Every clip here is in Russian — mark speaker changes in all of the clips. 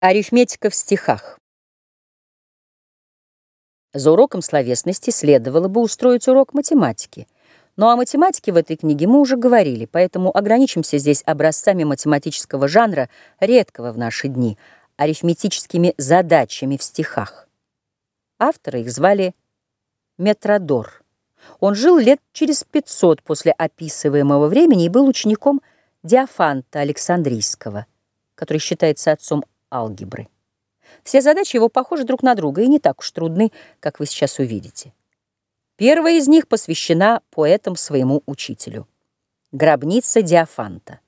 Speaker 1: Арифметика в стихах. За уроком словесности следовало бы устроить урок математики. Но о математике в этой книге мы уже говорили, поэтому ограничимся здесь образцами математического жанра, редкого в наши дни, арифметическими задачами в стихах. Автора их звали Метродор. Он жил лет через 500 после описываемого времени и был учеником Диофанта Александрийского, который считается отцом алгебры. Все задачи его похожи друг на друга и не так уж трудны, как вы сейчас увидите. Первая из них посвящена поэтам своему учителю. Гробница Диофанта.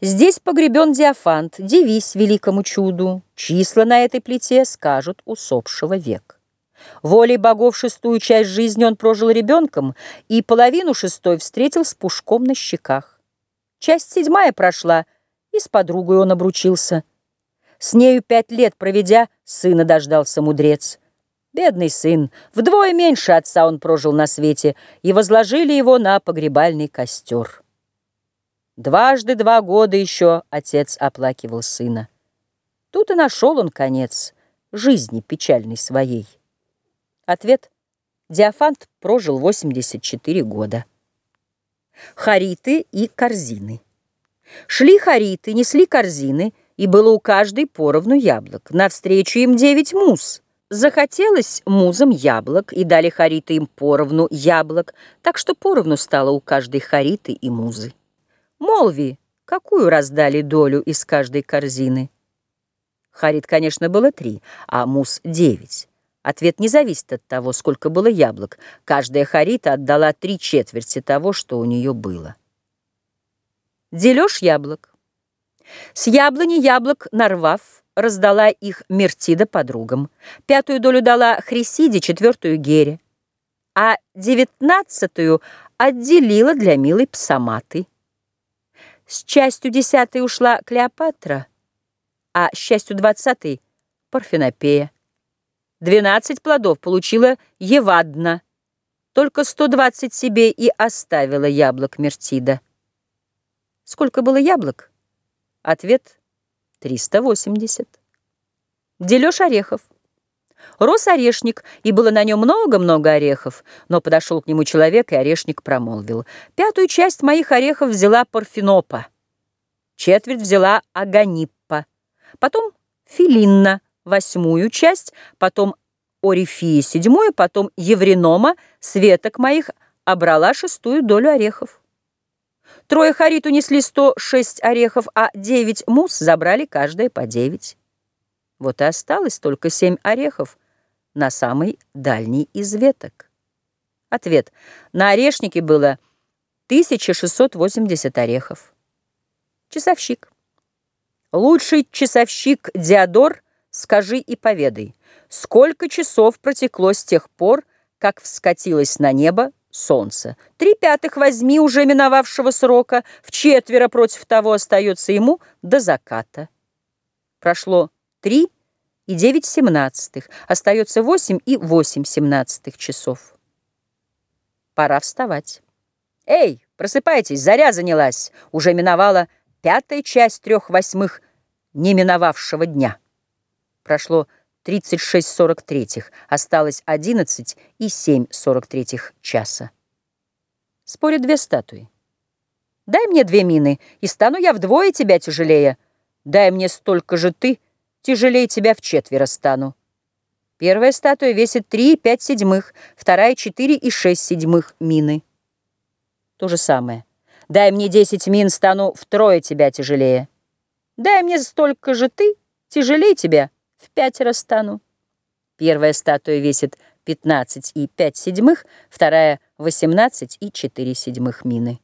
Speaker 1: Здесь погребен Диофант, дивись великому чуду, числа на этой плите скажут усопшего век. Волей богов шестую часть жизни он прожил ребенком и половину шестой встретил с пушком на щеках. Часть седьмая прошла, и с подругой он обручился — с нею пять лет проведя, сына дождался мудрец. Бедный сын, вдвое меньше отца он прожил на свете, и возложили его на погребальный костер. Дважды два года еще отец оплакивал сына. Тут и нашел он конец жизни печальной своей. Ответ. Диофант прожил 84 года. Хариты и корзины. Шли хариты, несли корзины — и было у каждой поровну яблок. Навстречу им девять муз. Захотелось музам яблок, и дали хариты им поровну яблок, так что поровну стало у каждой хариты и музы. Молви, какую раздали долю из каждой корзины? Харит, конечно, было три, а муз — девять. Ответ не зависит от того, сколько было яблок. Каждая харита отдала три четверти того, что у нее было. Дележ яблок. С яблони яблок нарвав, раздала их Мертида подругам. Пятую долю дала Хрисиде, четвертую Гере. А девятнадцатую отделила для милой Псаматы. С частью десятой ушла Клеопатра, а с частью двадцатой — Парфенопея. Двенадцать плодов получила Евадна, только сто двадцать себе и оставила яблок Мертида. Сколько было яблок? Ответ — 380. Дележ орехов. Рос орешник, и было на нем много-много орехов, но подошел к нему человек, и орешник промолвил. Пятую часть моих орехов взяла Парфенопа, четверть взяла Аганиппа, потом Филинна, восьмую часть, потом Орифия, седьмую, потом Евренома, светок моих, обрала шестую долю орехов. Трое харит унесли 106 орехов, а 9 мус забрали каждая по 9. Вот и осталось только 7 орехов на самый дальний из веток. Ответ. На орешнике было 1680 орехов. Часовщик. Лучший часовщик Диодор, скажи и поведай, сколько часов протекло с тех пор, как вскатилось на небо солнца. Три пятых возьми уже миновавшего срока, в четверо против того остается ему до заката. Прошло три и девять семнадцатых, остается восемь и восемь семнадцатых часов. Пора вставать. Эй, просыпайтесь, заря занялась, уже миновала пятая часть трех восьмых не миновавшего дня. Прошло 36 сорок третьих, осталось 11 и 7 сорок третьих часа. Спорят две статуи. Дай мне две мины, и стану я вдвое тебя тяжелее. Дай мне столько же ты, тяжелее тебя в четверо стану. Первая статуя весит 3 и 5 седьмых, вторая 4 и 6 седьмых мины. То же самое. Дай мне 10 мин, стану втрое тебя тяжелее. Дай мне столько же ты, тяжелее тебя в пятеро стану. Первая статуя весит 15 и 5 седьмых, вторая — 18 и 4 седьмых мины.